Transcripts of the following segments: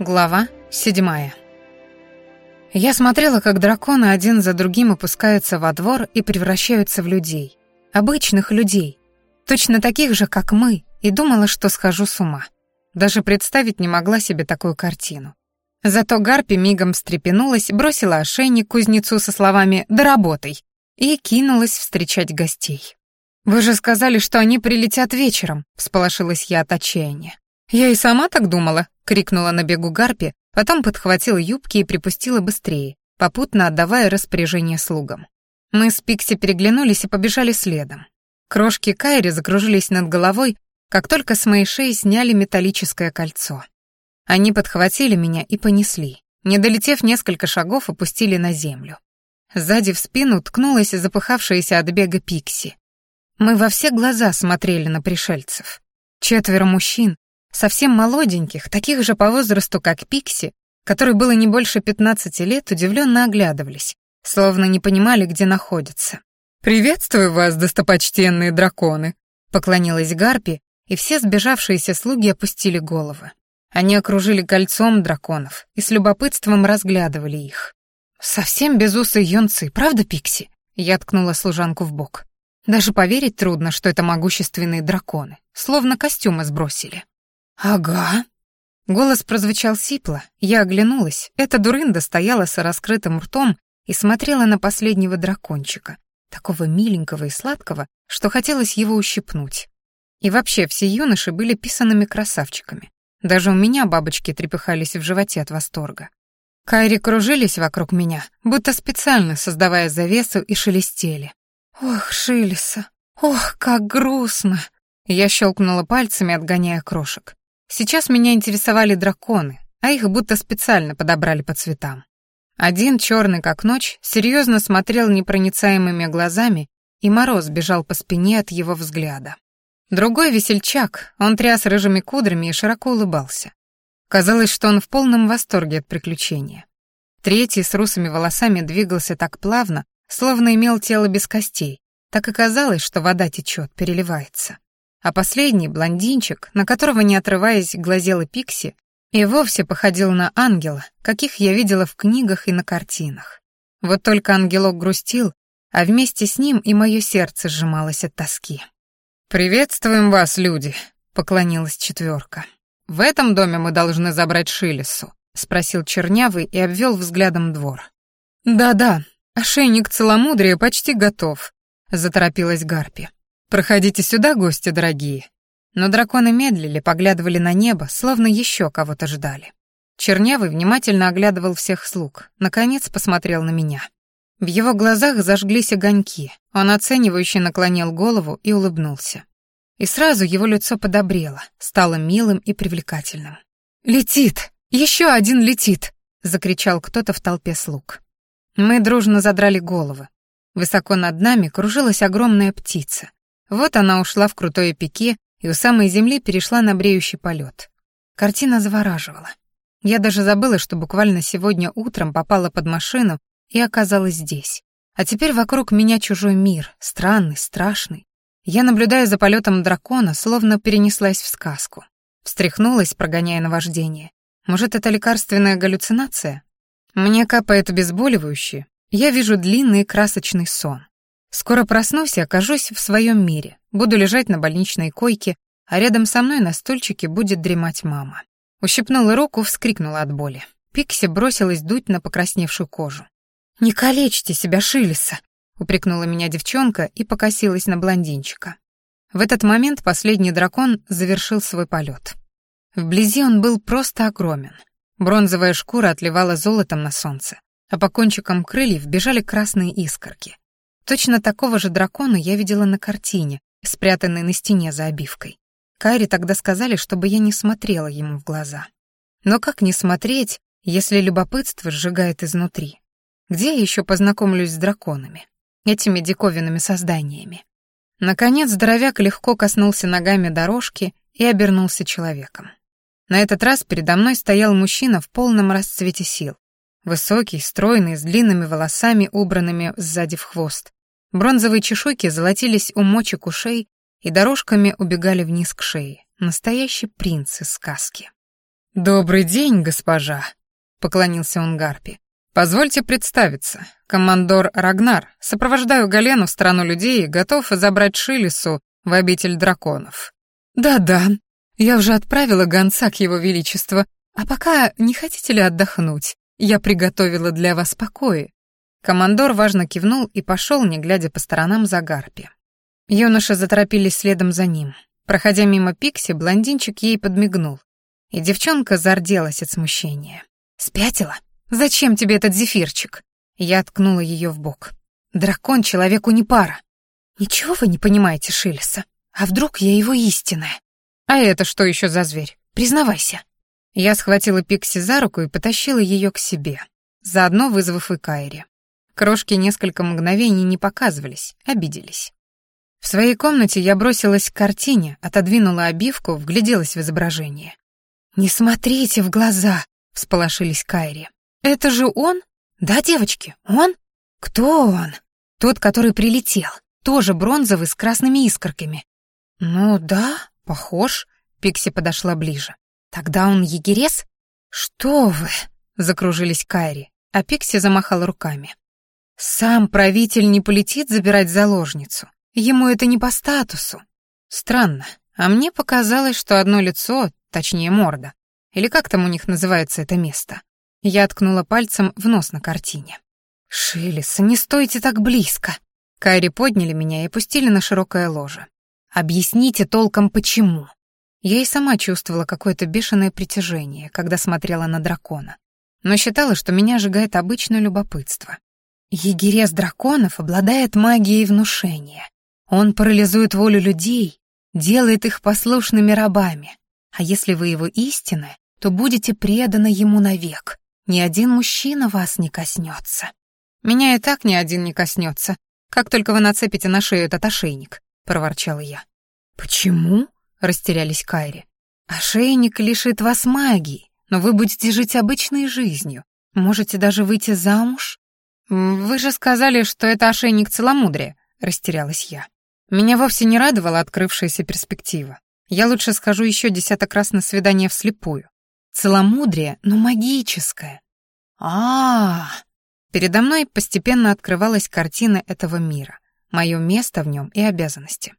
Глава седьмая. Я смотрела, как драконы один за другим опускаются во двор и превращаются в людей. Обычных людей. Точно таких же, как мы, и думала, что схожу с ума. Даже представить не могла себе такую картину. Зато Гарпи мигом встрепенулась, бросила ошейник кузнецу со словами «Доработай!» и кинулась встречать гостей. «Вы же сказали, что они прилетят вечером», — всполошилась я от отчаяния. «Я и сама так думала», — крикнула на бегу Гарпи, потом подхватила юбки и припустила быстрее, попутно отдавая распоряжение слугам. Мы с Пикси переглянулись и побежали следом. Крошки Кайри закружились над головой, как только с моей шеи сняли металлическое кольцо. Они подхватили меня и понесли. Не долетев несколько шагов, опустили на землю. Сзади в спину ткнулась запыхавшаяся от бега Пикси. Мы во все глаза смотрели на пришельцев. Четверо мужчин, совсем молоденьких, таких же по возрасту, как Пикси, которой было не больше 15 лет, удивленно оглядывались, словно не понимали, где находятся. «Приветствую вас, достопочтенные драконы!» — поклонилась Гарпи, и все сбежавшиеся слуги опустили головы. Они окружили кольцом драконов и с любопытством разглядывали их. «Совсем безусые юнцы, правда, Пикси?» Я ткнула служанку в бок. Даже поверить трудно, что это могущественные драконы, словно костюмы сбросили. «Ага». Голос прозвучал сипло, я оглянулась. Эта дурында стояла с раскрытым ртом и смотрела на последнего дракончика, такого миленького и сладкого, что хотелось его ущипнуть. И вообще все юноши были писанными красавчиками. Даже у меня бабочки трепыхались в животе от восторга. Кайри кружились вокруг меня, будто специально создавая завесу и шелестели. «Ох, Шилиса, ох, как грустно!» Я щелкнула пальцами, отгоняя крошек. Сейчас меня интересовали драконы, а их будто специально подобрали по цветам. Один, черный как ночь, серьезно смотрел непроницаемыми глазами, и мороз бежал по спине от его взгляда. Другой весельчак, он тряс рыжими кудрями и широко улыбался. Казалось, что он в полном восторге от приключения. Третий с русыми волосами двигался так плавно, словно имел тело без костей. Так и казалось, что вода течет, переливается а последний, блондинчик, на которого, не отрываясь, глазела Пикси, и вовсе походил на ангела, каких я видела в книгах и на картинах. Вот только ангелок грустил, а вместе с ним и мое сердце сжималось от тоски. «Приветствуем вас, люди», — поклонилась четверка. «В этом доме мы должны забрать Шилесу», — спросил Чернявый и обвел взглядом двор. «Да-да, ошейник целомудрия почти готов», — заторопилась Гарпи. «Проходите сюда, гости дорогие». Но драконы медлили, поглядывали на небо, словно еще кого-то ждали. Чернявый внимательно оглядывал всех слуг, наконец посмотрел на меня. В его глазах зажглись огоньки, он оценивающе наклонил голову и улыбнулся. И сразу его лицо подобрело, стало милым и привлекательным. «Летит! Еще один летит!» — закричал кто-то в толпе слуг. Мы дружно задрали головы. Высоко над нами кружилась огромная птица. Вот она ушла в крутое пике и у самой земли перешла на бреющий полет. Картина завораживала. Я даже забыла, что буквально сегодня утром попала под машину и оказалась здесь. А теперь вокруг меня чужой мир, странный, страшный. Я, наблюдая за полетом дракона, словно перенеслась в сказку. Встряхнулась, прогоняя наваждение. Может, это лекарственная галлюцинация? Мне капает обезболивающее. Я вижу длинный красочный сон. Скоро проснусь и окажусь в своем мире. Буду лежать на больничной койке, а рядом со мной на стульчике будет дремать мама. Ущипнула руку, вскрикнула от боли. Пикси бросилась дуть на покрасневшую кожу. «Не калечьте себя, Шилиса!» — упрекнула меня девчонка и покосилась на блондинчика. В этот момент последний дракон завершил свой полет. Вблизи он был просто огромен. Бронзовая шкура отливала золотом на солнце, а по кончикам крыльев бежали красные искорки. Точно такого же дракона я видела на картине, спрятанной на стене за обивкой. Кайри тогда сказали, чтобы я не смотрела ему в глаза. Но как не смотреть, если любопытство сжигает изнутри? Где я еще познакомлюсь с драконами? Этими диковинными созданиями. Наконец здоровяк легко коснулся ногами дорожки и обернулся человеком. На этот раз передо мной стоял мужчина в полном расцвете сил. Высокий, стройный, с длинными волосами, убранными сзади в хвост, Бронзовые чешуйки золотились у мочек ушей и дорожками убегали вниз к шее. Настоящий принц из сказки. «Добрый день, госпожа», — поклонился он Гарпи. «Позвольте представиться. Командор Рагнар. Сопровождаю Галену в страну людей и готов забрать Шилису в обитель драконов». «Да-да, я уже отправила гонца к его величеству. А пока не хотите ли отдохнуть? Я приготовила для вас покои». Командор важно кивнул и пошел, не глядя по сторонам за Гарпи. Юноши заторопились следом за ним. Проходя мимо Пикси, блондинчик ей подмигнул. И девчонка зарделась от смущения. «Спятила? Зачем тебе этот зефирчик?» Я ткнула ее в бок. «Дракон человеку не пара». «Ничего вы не понимаете, Шилеса. А вдруг я его истинная?» «А это что еще за зверь? Признавайся». Я схватила Пикси за руку и потащила ее к себе, заодно вызвав и Кайри. Крошки несколько мгновений не показывались, обиделись. В своей комнате я бросилась к картине, отодвинула обивку, вгляделась в изображение. «Не смотрите в глаза!» — всполошились Кайри. «Это же он? Да, девочки, он? Кто он? Тот, который прилетел. Тоже бронзовый с красными искорками». «Ну да, похож», — Пикси подошла ближе. «Тогда он егерес?» «Что вы?» — закружились Кайри, а Пикси замахала руками. «Сам правитель не полетит забирать заложницу. Ему это не по статусу. Странно, а мне показалось, что одно лицо, точнее морда, или как там у них называется это место. Я ткнула пальцем в нос на картине. «Шилес, не стойте так близко!» Кайри подняли меня и пустили на широкое ложе. «Объясните толком, почему?» Я и сама чувствовала какое-то бешеное притяжение, когда смотрела на дракона, но считала, что меня сжигает обычное любопытство. Егерес драконов обладает магией внушения. Он парализует волю людей, делает их послушными рабами. А если вы его истины, то будете преданы ему навек. Ни один мужчина вас не коснется. Меня и так ни один не коснется, как только вы нацепите на шею этот ошейник, проворчала я. Почему? растерялись Кайри. «Ошейник лишит вас магии, но вы будете жить обычной жизнью. Можете даже выйти замуж». «Вы же сказали, что это ошейник целомудрия», — растерялась я. Меня вовсе не радовала открывшаяся перспектива. Я лучше схожу еще десяток раз на свидание вслепую. Целомудрие, но магическое. а, -а. Передо мной постепенно открывалась картина этого мира, мое место в нем и обязанности.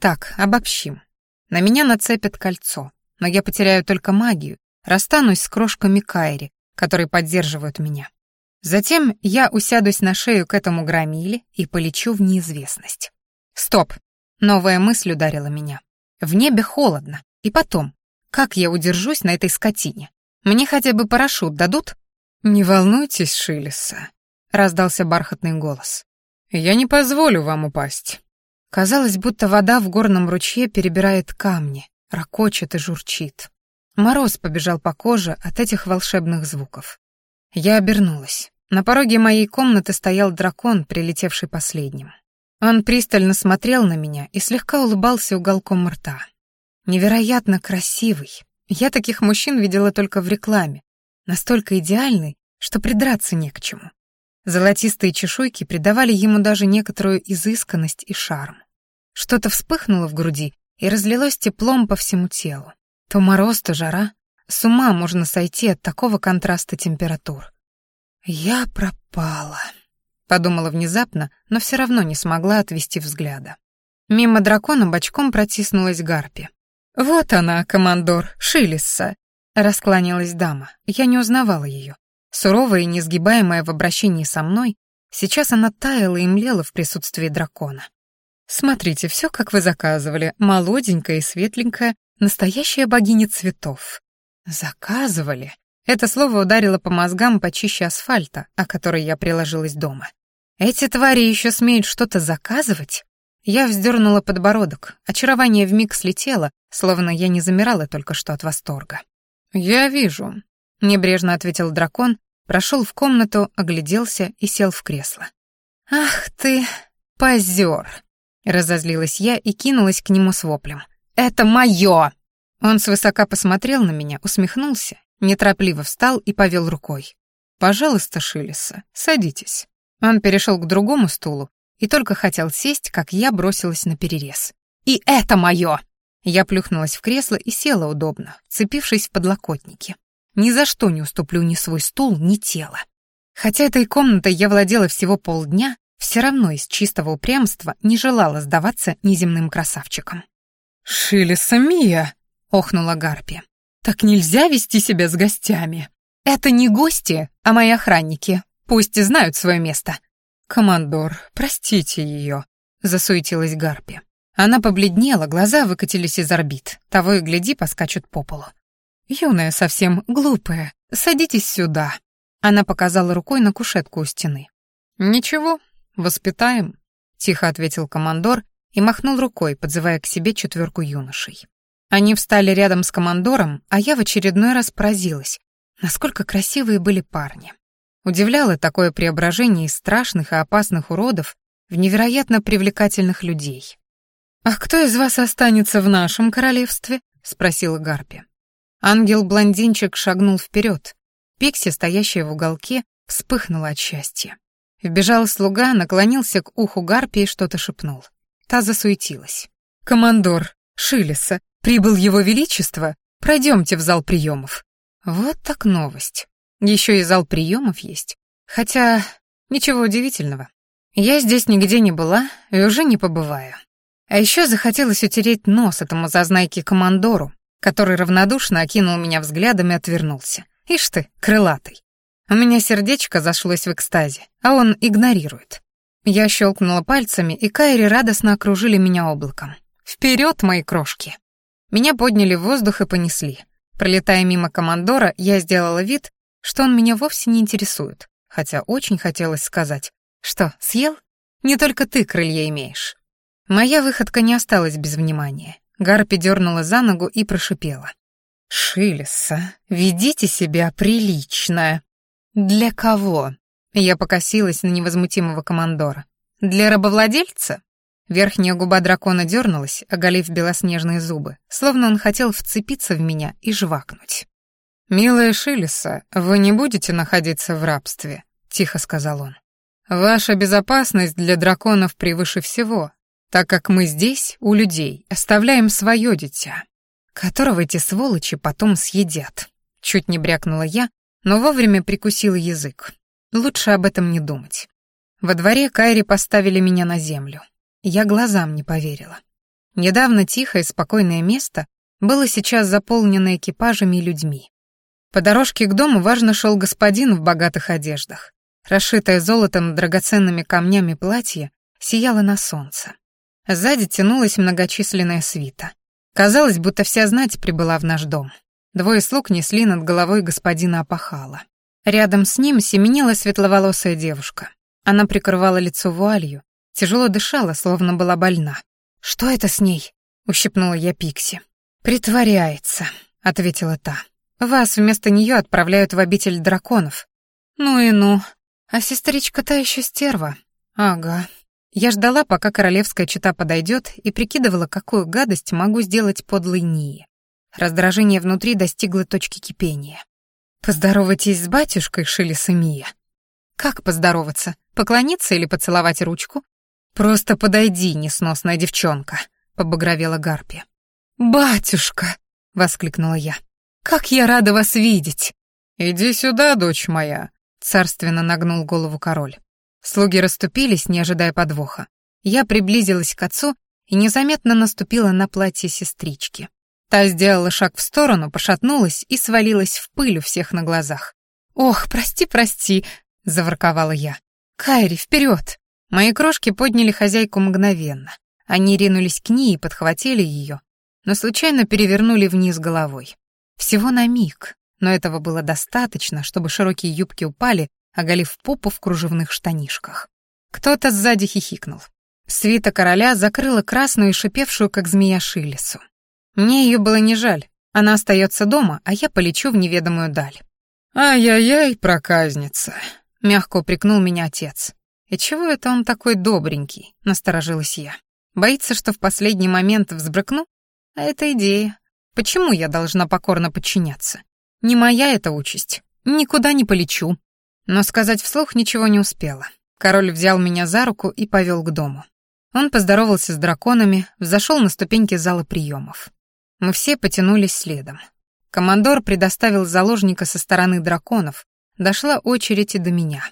Так, обобщим. На меня нацепят кольцо, но я потеряю только магию, расстанусь с крошками Кайри, которые поддерживают меня. Затем я усядусь на шею к этому громиле и полечу в неизвестность. Стоп! Новая мысль ударила меня. В небе холодно. И потом, как я удержусь на этой скотине? Мне хотя бы парашют дадут? Не волнуйтесь, Шилеса, раздался бархатный голос. Я не позволю вам упасть. Казалось, будто вода в горном ручье перебирает камни, ракочет и журчит. Мороз побежал по коже от этих волшебных звуков. Я обернулась. На пороге моей комнаты стоял дракон, прилетевший последним. Он пристально смотрел на меня и слегка улыбался уголком рта. Невероятно красивый. Я таких мужчин видела только в рекламе. Настолько идеальный, что придраться не к чему. Золотистые чешуйки придавали ему даже некоторую изысканность и шарм. Что-то вспыхнуло в груди и разлилось теплом по всему телу. То мороз, то жара. С ума можно сойти от такого контраста температур. «Я пропала», — подумала внезапно, но все равно не смогла отвести взгляда. Мимо дракона бочком протиснулась Гарпи. «Вот она, командор, Шилисса», — раскланялась дама. Я не узнавала ее. Суровая и несгибаемая в обращении со мной, сейчас она таяла и млела в присутствии дракона. «Смотрите, все, как вы заказывали, молоденькая и светленькая, настоящая богиня цветов». «Заказывали?» Это слово ударило по мозгам почище асфальта, о которой я приложилась дома. «Эти твари еще смеют что-то заказывать?» Я вздернула подбородок, очарование вмиг слетело, словно я не замирала только что от восторга. «Я вижу», — небрежно ответил дракон, прошел в комнату, огляделся и сел в кресло. «Ах ты, позер!» — разозлилась я и кинулась к нему с воплем. «Это мое!» Он свысока посмотрел на меня, усмехнулся, неторопливо встал и повел рукой. «Пожалуйста, Шилеса, садитесь». Он перешел к другому стулу и только хотел сесть, как я бросилась на перерез. «И это мое!» Я плюхнулась в кресло и села удобно, цепившись в подлокотники. Ни за что не уступлю ни свой стул, ни тело. Хотя этой комнатой я владела всего полдня, все равно из чистого упрямства не желала сдаваться неземным красавчикам. «Шилиса Мия!» — охнула Гарпи. «Так нельзя вести себя с гостями!» «Это не гости, а мои охранники. Пусть и знают свое место». «Командор, простите ее», — засуетилась Гарпи. Она побледнела, глаза выкатились из орбит. Того и гляди, поскачут по полу. «Юная совсем, глупая. Садитесь сюда». Она показала рукой на кушетку у стены. «Ничего, воспитаем», — тихо ответил командор и махнул рукой, подзывая к себе четверку юношей. Они встали рядом с командором, а я в очередной раз поразилась, насколько красивые были парни. Удивляло такое преображение из страшных и опасных уродов в невероятно привлекательных людей. «А кто из вас останется в нашем королевстве?» — спросила Гарпи. Ангел-блондинчик шагнул вперед. Пикси, стоящая в уголке, вспыхнула от счастья. Вбежал слуга, наклонился к уху Гарпи и что-то шепнул. Та засуетилась. «Командор Шилеса, прибыл его величество. Пройдемте в зал приемов». Вот так новость. Еще и зал приемов есть. Хотя ничего удивительного. Я здесь нигде не была и уже не побываю. А еще захотелось утереть нос этому зазнайке-командору, который равнодушно окинул меня взглядом и отвернулся. Ишь ты, крылатый. У меня сердечко зашлось в экстазе, а он игнорирует. Я щелкнула пальцами, и Кайри радостно окружили меня облаком. Вперед, мои крошки! Меня подняли в воздух и понесли. Пролетая мимо командора, я сделала вид, что он меня вовсе не интересует, хотя очень хотелось сказать. Что, съел? Не только ты крылья имеешь. Моя выходка не осталась без внимания. Гарпи дернула за ногу и прошипела. «Шилеса, ведите себя прилично». «Для кого?» Я покосилась на невозмутимого командора. «Для рабовладельца?» Верхняя губа дракона дернулась, оголив белоснежные зубы, словно он хотел вцепиться в меня и жвакнуть. «Милая Шилеса, вы не будете находиться в рабстве», — тихо сказал он. «Ваша безопасность для драконов превыше всего, так как мы здесь, у людей, оставляем свое дитя, которого эти сволочи потом съедят. Чуть не брякнула я, но вовремя прикусила язык. Лучше об этом не думать. Во дворе Кайри поставили меня на землю. Я глазам не поверила. Недавно тихое, спокойное место было сейчас заполнено экипажами и людьми. По дорожке к дому важно шел господин в богатых одеждах. Расшитое золотом драгоценными камнями платье сияло на солнце. Сзади тянулась многочисленная свита. Казалось, будто вся знать прибыла в наш дом. Двое слуг несли над головой господина Апахала. Рядом с ним семенила светловолосая девушка. Она прикрывала лицо вуалью, тяжело дышала, словно была больна. «Что это с ней?» — ущипнула я Пикси. «Притворяется», — ответила та. «Вас вместо нее отправляют в обитель драконов». «Ну и ну. А сестричка та еще стерва». «Ага, я ждала, пока королевская чита подойдет, и прикидывала, какую гадость могу сделать подлой Нии. Раздражение внутри достигло точки кипения. «Поздоровайтесь с батюшкой, Шили Самия». «Как поздороваться? Поклониться или поцеловать ручку?» «Просто подойди, несносная девчонка», — побагровела Гарпи. «Батюшка!» — воскликнула я. «Как я рада вас видеть!» «Иди сюда, дочь моя», — царственно нагнул голову король. Слуги расступились, не ожидая подвоха. Я приблизилась к отцу и незаметно наступила на платье сестрички. Та сделала шаг в сторону, пошатнулась и свалилась в пыль у всех на глазах. «Ох, прости, прости», — заворковала я. «Кайри, вперед!» Мои крошки подняли хозяйку мгновенно. Они ринулись к ней и подхватили ее, но случайно перевернули вниз головой. Всего на миг, но этого было достаточно, чтобы широкие юбки упали, оголив попу в кружевных штанишках. Кто-то сзади хихикнул. Свита короля закрыла красную и шипевшую, как змея, Шилесу. Мне ее было не жаль. Она остается дома, а я полечу в неведомую даль. «Ай-яй-яй, проказница!» — мягко упрекнул меня отец. «И чего это он такой добренький?» — насторожилась я. «Боится, что в последний момент взбрыкну? А это идея. Почему я должна покорно подчиняться? Не моя эта участь. Никуда не полечу, но сказать вслух ничего не успела. Король взял меня за руку и повел к дому. Он поздоровался с драконами, взошел на ступеньки зала приемов. Мы все потянулись следом. Командор предоставил заложника со стороны драконов, дошла очередь и до меня.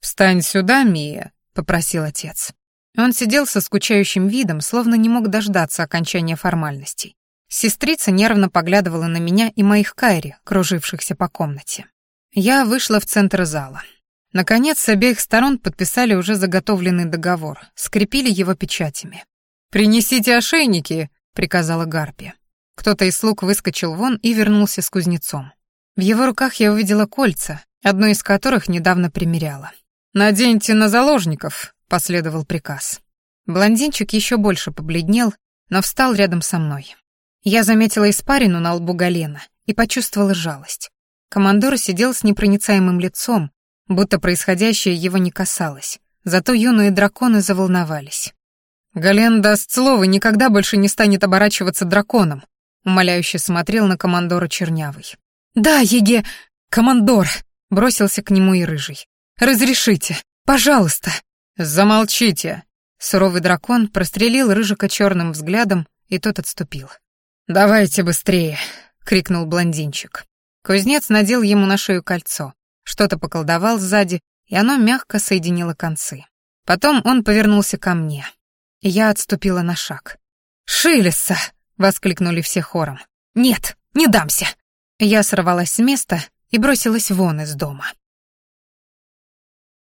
«Встань сюда, Мия», — попросил отец. Он сидел со скучающим видом, словно не мог дождаться окончания формальностей. Сестрица нервно поглядывала на меня и моих Кайри, кружившихся по комнате. Я вышла в центр зала. Наконец, с обеих сторон подписали уже заготовленный договор, скрепили его печатями. «Принесите ошейники», — приказала Гарпи. Кто-то из слуг выскочил вон и вернулся с кузнецом. В его руках я увидела кольца, одно из которых недавно примеряла. «Наденьте на заложников», — последовал приказ. Блондинчик еще больше побледнел, но встал рядом со мной. Я заметила испарину на лбу Галена и почувствовала жалость. Командор сидел с непроницаемым лицом, будто происходящее его не касалось. Зато юные драконы заволновались. «Гален даст слово, никогда больше не станет оборачиваться драконом», умоляюще смотрел на командора Чернявый. «Да, Еге... Командор!» — бросился к нему и Рыжий. «Разрешите! Пожалуйста!» «Замолчите!» Суровый дракон прострелил Рыжика черным взглядом, и тот отступил. «Давайте быстрее!» — крикнул блондинчик. Кузнец надел ему на шею кольцо, что-то поколдовал сзади, и оно мягко соединило концы. Потом он повернулся ко мне, я отступила на шаг. «Шилеса!» — воскликнули все хором. «Нет, не дамся!» Я сорвалась с места и бросилась вон из дома.